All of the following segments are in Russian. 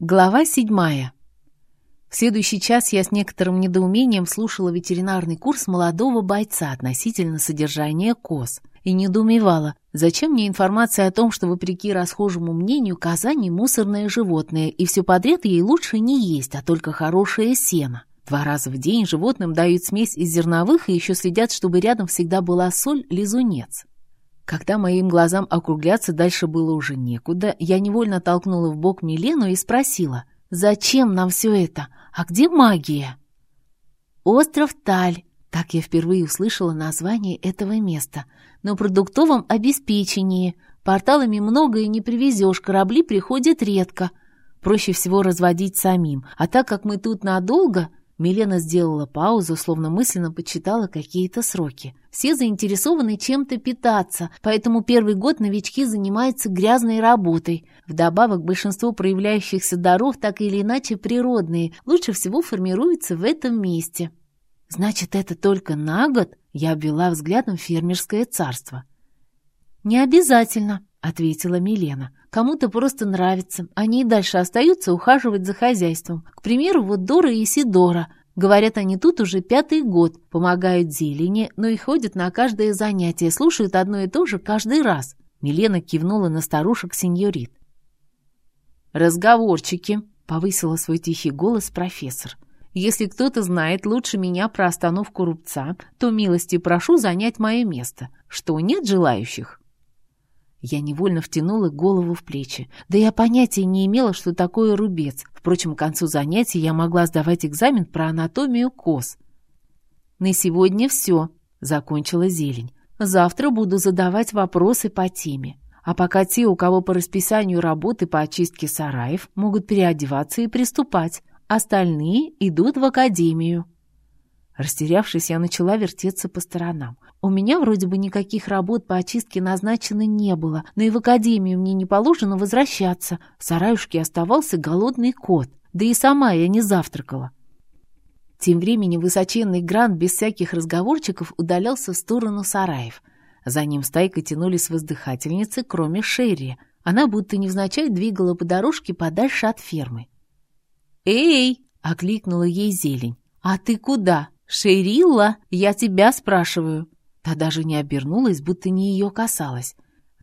Глава седьмая. В следующий час я с некоторым недоумением слушала ветеринарный курс молодого бойца относительно содержания коз и недоумевала, зачем мне информация о том, что, вопреки расхожему мнению, коза не мусорное животное, и все подряд ей лучше не есть, а только хорошее сено. Два раза в день животным дают смесь из зерновых и еще следят, чтобы рядом всегда была соль-лизунец. Когда моим глазам округляться дальше было уже некуда, я невольно толкнула в бок Милену и спросила, «Зачем нам все это? А где магия?» «Остров Таль», так я впервые услышала название этого места. На продуктовом обеспечении. Порталами много и не привезешь, корабли приходят редко. Проще всего разводить самим. А так как мы тут надолго, Милена сделала паузу, словно мысленно подсчитала какие-то сроки. Все заинтересованы чем-то питаться, поэтому первый год новички занимаются грязной работой. Вдобавок, большинство проявляющихся даров, так или иначе природные, лучше всего формируются в этом месте. «Значит, это только на год?» Я обвела взглядом фермерское царство. «Не обязательно», — ответила Милена. «Кому-то просто нравится. Они и дальше остаются ухаживать за хозяйством. К примеру, вот Дора и Сидора. Говорят, они тут уже пятый год, помогают зелени, но и ходят на каждое занятие, слушают одно и то же каждый раз». Милена кивнула на старушек сеньорит. «Разговорчики», — повысила свой тихий голос профессор. Если кто-то знает лучше меня про остановку рубца, то милости прошу занять мое место. Что, нет желающих?» Я невольно втянула голову в плечи. Да я понятия не имела, что такое рубец. Впрочем, к концу занятия я могла сдавать экзамен про анатомию коз. «На сегодня все», — закончила зелень. «Завтра буду задавать вопросы по теме. А пока те, у кого по расписанию работы по очистке сараев, могут переодеваться и приступать остальные идут в академию. Растерявшись, я начала вертеться по сторонам. У меня вроде бы никаких работ по очистке назначено не было, но и в академию мне не положено возвращаться. В сараюшке оставался голодный кот, да и сама я не завтракала. Тем временем высоченный грант без всяких разговорчиков удалялся в сторону сараев. За ним стайкой тянулись воздыхательницы, кроме Шерри. Она будто невзначай двигала по дорожке подальше от фермы. «Эй!» — окликнула ей зелень. «А ты куда? Шерилла? Я тебя спрашиваю!» Та даже не обернулась, будто не ее касалась.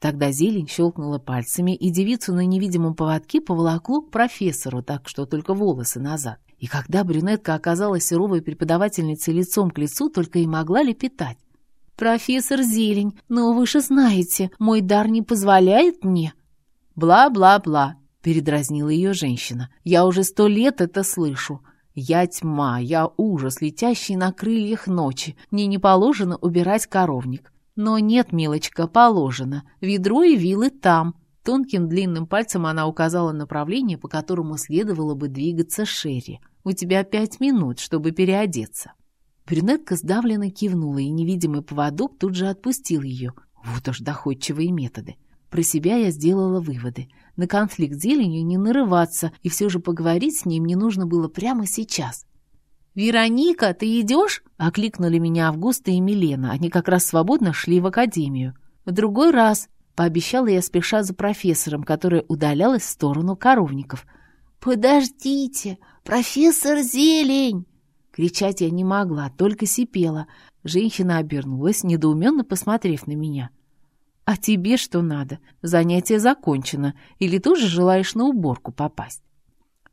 Тогда зелень щелкнула пальцами, и девицу на невидимом поводке поволокло к профессору, так что только волосы назад. И когда брюнетка оказалась суровой преподавательницей лицом к лицу, только и могла лепетать. «Профессор Зелень, но вы же знаете, мой дар не позволяет мне». «Бла-бла-бла», — передразнила ее женщина. «Я уже сто лет это слышу. Я тьма, я ужас, летящий на крыльях ночи. Мне не положено убирать коровник. Но нет, милочка, положено. Ведро и вилы там». Тонким длинным пальцем она указала направление, по которому следовало бы двигаться Шерри. «У тебя пять минут, чтобы переодеться». Брюнетка сдавленно кивнула, и невидимый поводок тут же отпустил ее. Вот уж доходчивые методы. Про себя я сделала выводы. На конфликт с зеленью не нарываться, и все же поговорить с ним мне нужно было прямо сейчас. «Вероника, ты идешь?» — окликнули меня Августа и Милена. Они как раз свободно шли в академию. «В другой раз», — пообещала я, спеша за профессором, которая удалялась в сторону коровников. «Подождите! Профессор Зелень!» Кричать я не могла, только сипела. Женщина обернулась, недоуменно посмотрев на меня. «А тебе что надо? Занятие закончено. Или тоже желаешь на уборку попасть?»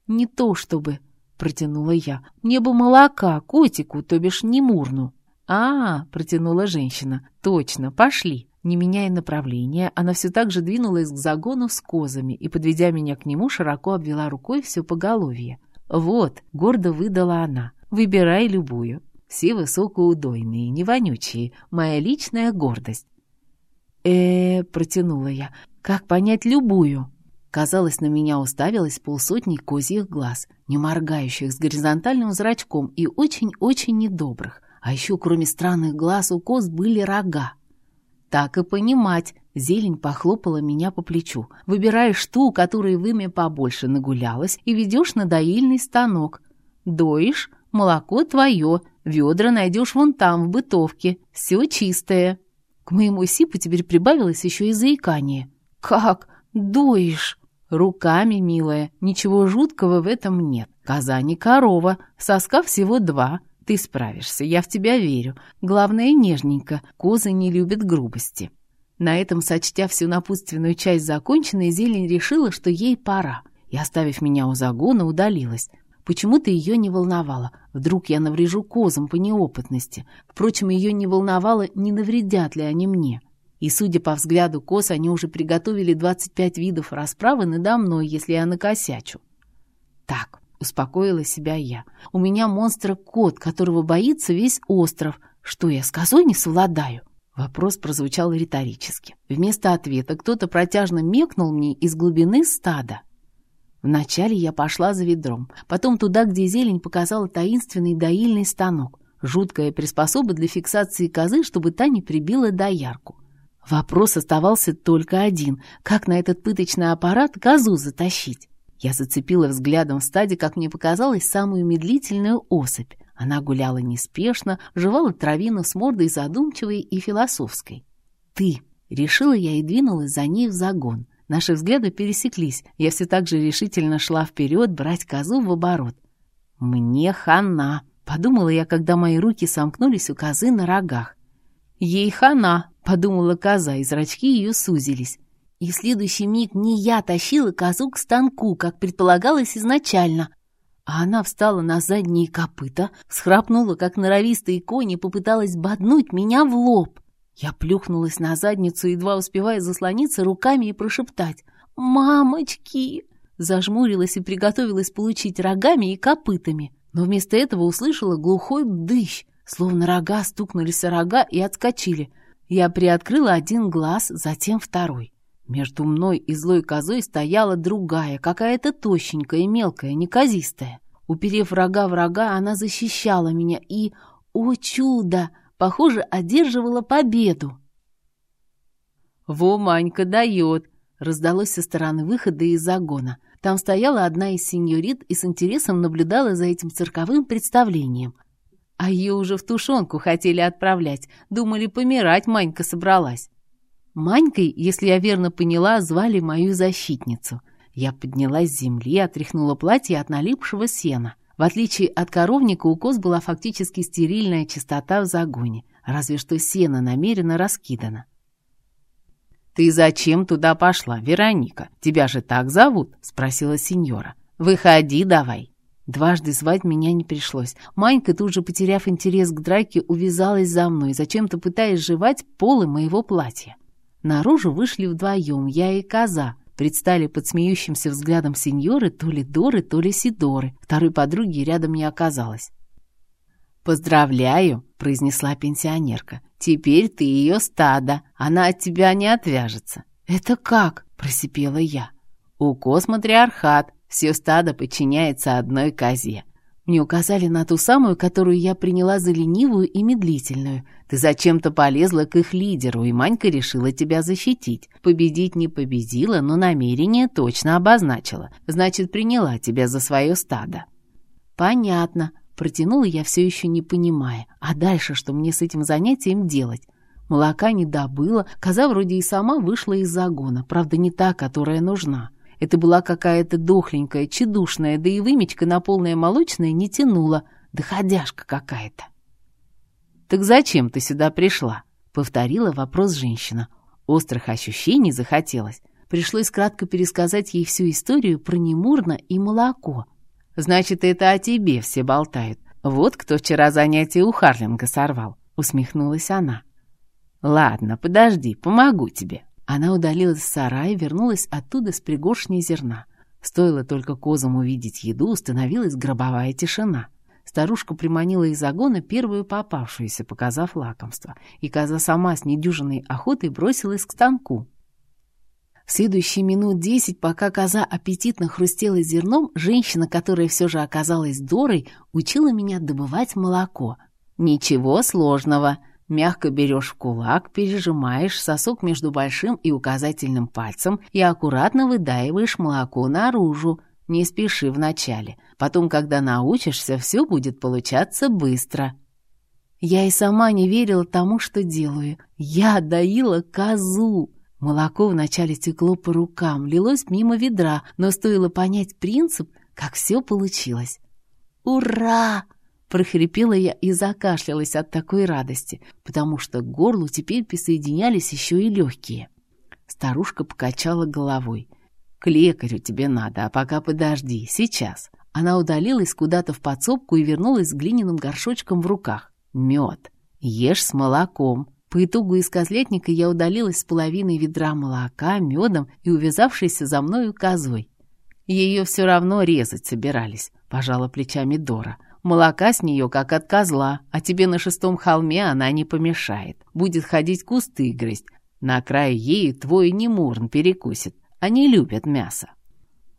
«Не то чтобы», — протянула я. «Мне бы молока, котику, то бишь не мурну». «А, — протянула женщина, — точно, пошли». Не меняя направления, она все так же двинулась к загону с козами и, подведя меня к нему, широко обвела рукой все поголовье. «Вот», — гордо выдала она, — «выбирай любую. Все высокоудойные, не вонючие, моя личная гордость э, протянула я. «Как понять любую?» Казалось, на меня уставилось полсотни козьих глаз, не моргающих, с горизонтальным зрачком и очень-очень недобрых. А еще, кроме странных глаз, у коз были рога. «Так и понимать», — зелень похлопала меня по плечу. «Выбираешь ту, которой вымя побольше нагулялась, и ведешь на доильный станок. Доишь, молоко твое, ведра найдешь вон там, в бытовке, все чистое». К моему сипу теперь прибавилось еще и заикание. «Как? Доишь?» Руками, милая, ничего жуткого в этом нет. Коза не корова, соска всего два. Ты справишься, я в тебя верю. Главное, нежненько, козы не любят грубости. На этом, сочтя всю напутственную часть законченной, зелень решила, что ей пора, и, оставив меня у загона, удалилась. Почему-то ее не волновало. Вдруг я наврежу козам по неопытности. Впрочем, ее не волновало, не навредят ли они мне. И, судя по взгляду коз, они уже приготовили 25 видов расправы надо мной, если я накосячу. Так, успокоила себя я. У меня монстр-кот, которого боится весь остров. Что я с козой не совладаю? Вопрос прозвучал риторически. Вместо ответа кто-то протяжно мекнул мне из глубины стада. Вначале я пошла за ведром, потом туда, где зелень показала таинственный доильный станок, жуткая приспособа для фиксации козы, чтобы та не прибила доярку. Вопрос оставался только один — как на этот пыточный аппарат козу затащить? Я зацепила взглядом в стаде, как мне показалось, самую медлительную особь. Она гуляла неспешно, жевала травину с мордой задумчивой и философской. «Ты!» — решила я и двинулась за ней в загон. Наши взгляды пересеклись. Я все так же решительно шла вперед брать козу в оборот. «Мне хана!» — подумала я, когда мои руки сомкнулись у козы на рогах. «Ей хана!» — подумала коза, и зрачки ее сузились. И в следующий миг не я тащила козу к станку, как предполагалось изначально, а она встала на задние копыта, схрапнула, как норовистые кони, попыталась боднуть меня в лоб. Я плюхнулась на задницу, едва успевая заслониться руками и прошептать «Мамочки!» Зажмурилась и приготовилась получить рогами и копытами, но вместо этого услышала глухой бдыщ, словно рога стукнулись о рога и отскочили. Я приоткрыла один глаз, затем второй. Между мной и злой козой стояла другая, какая-то тощенькая мелкая, неказистая. Уперев рога в рога, она защищала меня и, о чудо, похоже, одерживала победу. «Во, Манька дает!» — раздалось со стороны выхода из загона. Там стояла одна из сеньорит и с интересом наблюдала за этим цирковым представлением. А ее уже в тушенку хотели отправлять. Думали, помирать Манька собралась. Манькой, если я верно поняла, звали мою защитницу. Я поднялась с земли, отряхнула платье от налипшего сена. В отличие от коровника, у коз была фактически стерильная чистота в загоне, разве что сено намеренно раскидано. «Ты зачем туда пошла, Вероника? Тебя же так зовут?» — спросила сеньора. «Выходи давай». Дважды звать меня не пришлось. Манька, тут же потеряв интерес к драке, увязалась за мной, зачем-то пытаясь жевать полы моего платья. Наружу вышли вдвоем, я и коза. Предстали под смеющимся взглядом сеньоры то ли Доры, то ли Сидоры. Второй подруги рядом не оказалось. «Поздравляю», — произнесла пенсионерка. «Теперь ты ее стадо, она от тебя не отвяжется». «Это как?» — просипела я. «У космотриархат все стадо подчиняется одной козе. Мне указали на ту самую, которую я приняла за ленивую и медлительную. Ты зачем-то полезла к их лидеру, и Манька решила тебя защитить. Победить не победила, но намерение точно обозначила. Значит, приняла тебя за свое стадо. Понятно. Протянула я все еще не понимая. А дальше что мне с этим занятием делать? Молока не добыла, коза вроде и сама вышла из загона, правда, не та, которая нужна. Это была какая-то дохленькая, чедушная, да и вымечка на полное молочное не тянула, доходяшка какая-то. «Так зачем ты сюда пришла?» — повторила вопрос женщина. Острых ощущений захотелось. Пришлось кратко пересказать ей всю историю про Немурна и молоко. «Значит, это о тебе все болтают. Вот кто вчера занятие у Харлинга сорвал», — усмехнулась она. «Ладно, подожди, помогу тебе». Она удалилась в сарай и вернулась оттуда с пригоршней зерна. Стоило только козам увидеть еду, установилась гробовая тишина. Старушка приманила из загона первую попавшуюся, показав лакомство, и коза сама с недюжиной охотой бросилась к станку. В следующие минут десять, пока коза аппетитно хрустела зерном, женщина, которая все же оказалась Дорой, учила меня добывать молоко. «Ничего сложного», Мягко берешь в кулак, пережимаешь сосок между большим и указательным пальцем и аккуратно выдаиваешь молоко наружу. Не спеши вначале. Потом, когда научишься, все будет получаться быстро. Я и сама не верила тому, что делаю. Я доила козу. Молоко вначале текло по рукам, лилось мимо ведра, но стоило понять принцип, как все получилось. «Ура!» — прохрипела я и закашлялась от такой радости, потому что к горлу теперь присоединялись еще и легкие. Старушка покачала головой. «К лекарю тебе надо, а пока подожди, сейчас». Она удалилась куда-то в подсобку и вернулась с глиняным горшочком в руках. Мед. Ешь с молоком. По итогу из козлетника я удалилась с половиной ведра молока, медом и увязавшейся за мною козой. Ее все равно резать собирались, пожала плечами Дора. Молока с нее как от козла, а тебе на шестом холме она не помешает. Будет ходить кусты грызть. На краю ею твой немурн перекусит. Они любят мясо.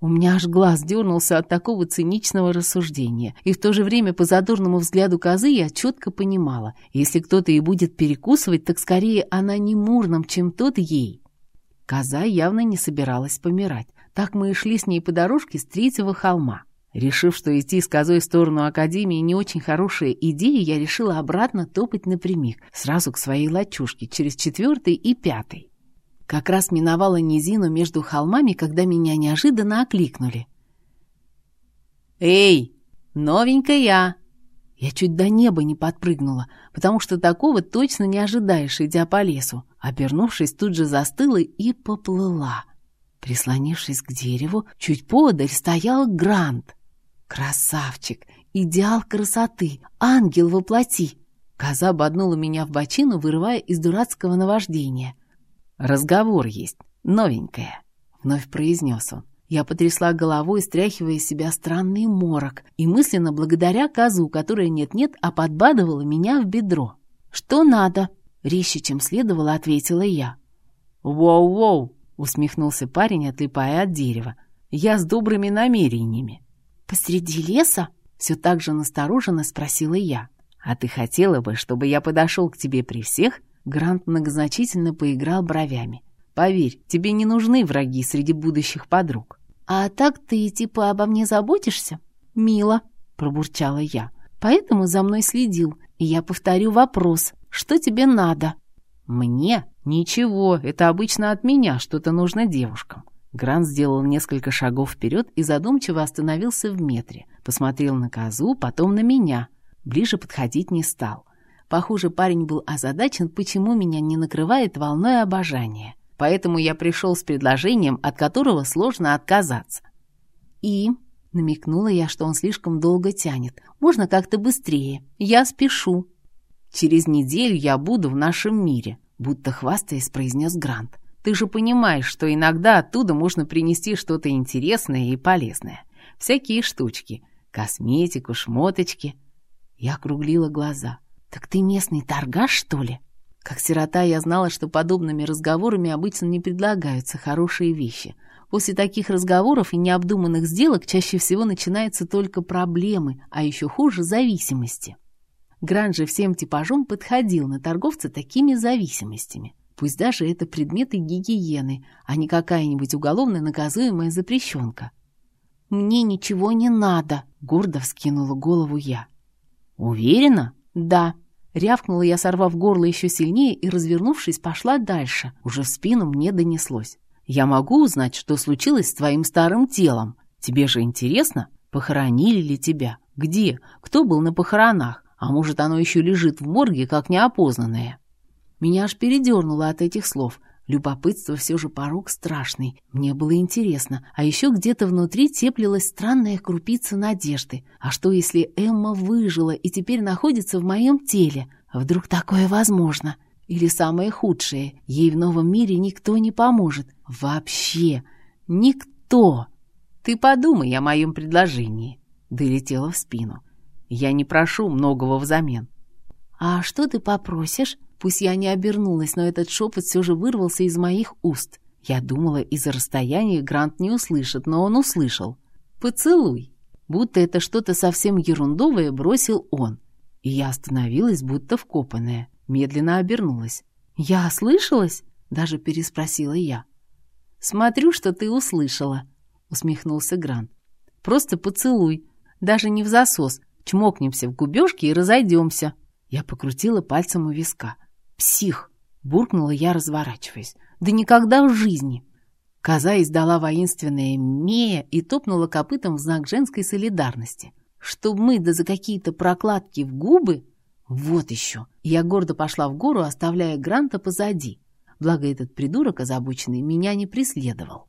У меня аж глаз дернулся от такого циничного рассуждения, и в то же время по задорному взгляду козы я четко понимала, если кто-то и будет перекусывать, так скорее она не мурном, чем тот ей. Коза явно не собиралась помирать. Так мы и шли с ней по дорожке с третьего холма. Решив, что идти с козой в сторону Академии не очень хорошая идея, я решила обратно топать напрямик, сразу к своей лачушке, через четвертый и пятый. Как раз миновала низину между холмами, когда меня неожиданно окликнули. «Эй, новенькая!» Я чуть до неба не подпрыгнула, потому что такого точно не ожидаешь, идя по лесу. Обернувшись, тут же застыла и поплыла. Прислонившись к дереву, чуть подаль стоял Грант. Красавчик, идеал красоты, ангел воплоти. Коза боднула меня в бочину, вырывая из дурацкого наваждения — «Разговор есть, новенькая», — вновь произнес он. Я потрясла головой, стряхивая из себя странный морок, и мысленно благодаря козу, которая нет-нет, а подбадывала меня в бедро. «Что надо?» — резче, чем следовало, ответила я. «Воу-воу!» — усмехнулся парень, отлипая от дерева. «Я с добрыми намерениями». «Посреди леса?» — все так же настороженно спросила я. «А ты хотела бы, чтобы я подошел к тебе при всех Грант многозначительно поиграл бровями. «Поверь, тебе не нужны враги среди будущих подруг». «А так ты типа обо мне заботишься?» «Мило», — пробурчала я. «Поэтому за мной следил, и я повторю вопрос. Что тебе надо?» «Мне? Ничего, это обычно от меня что-то нужно девушкам». Грант сделал несколько шагов вперед и задумчиво остановился в метре. Посмотрел на козу, потом на меня. Ближе подходить не стал. Похоже, парень был озадачен, почему меня не накрывает волной обожания. Поэтому я пришел с предложением, от которого сложно отказаться. И намекнула я, что он слишком долго тянет. Можно как-то быстрее. Я спешу. Через неделю я буду в нашем мире, будто хвастаясь, произнес Грант. Ты же понимаешь, что иногда оттуда можно принести что-то интересное и полезное. Всякие штучки. Косметику, шмоточки. Я округлила глаза. «Так ты местный торгаш, что ли?» Как сирота я знала, что подобными разговорами обычно не предлагаются хорошие вещи. После таких разговоров и необдуманных сделок чаще всего начинаются только проблемы, а еще хуже – зависимости. Грант же всем типажом подходил на торговца такими зависимостями. Пусть даже это предметы гигиены, а не какая-нибудь уголовно наказуемая запрещенка. «Мне ничего не надо», — гордо вскинула голову я. «Уверена?» «Да», — рявкнула я, сорвав горло еще сильнее и, развернувшись, пошла дальше. Уже в спину мне донеслось. «Я могу узнать, что случилось с твоим старым телом? Тебе же интересно, похоронили ли тебя? Где? Кто был на похоронах? А может, оно еще лежит в морге, как неопознанное?» Меня аж передернуло от этих слов. Любопытство все же порог страшный. Мне было интересно. А еще где-то внутри теплилась странная крупица надежды. А что, если Эмма выжила и теперь находится в моем теле? Вдруг такое возможно? Или самое худшее, ей в новом мире никто не поможет. Вообще. Никто. Ты подумай о моем предложении. Долетела в спину. Я не прошу многого взамен. А что ты попросишь? Пусть я не обернулась, но этот шепот все же вырвался из моих уст. Я думала, из-за расстояния Грант не услышит, но он услышал. «Поцелуй!» Будто это что-то совсем ерундовое бросил он. И я остановилась, будто вкопанная. Медленно обернулась. «Я ослышалась?» — даже переспросила я. «Смотрю, что ты услышала», — усмехнулся Грант. «Просто поцелуй. Даже не в засос. Чмокнемся в губежки и разойдемся». Я покрутила пальцем у виска. «Псих!» — буркнула я, разворачиваясь. Да никогда в жизни. Коза издала воинственное «мея» и топнула копытом в знак женской солидарности. Чтоб мы да за какие-то прокладки в губы? Вот еще. Я гордо пошла в гору, оставляя Гранта позади. Благо этот придурок озабоченный меня не преследовал.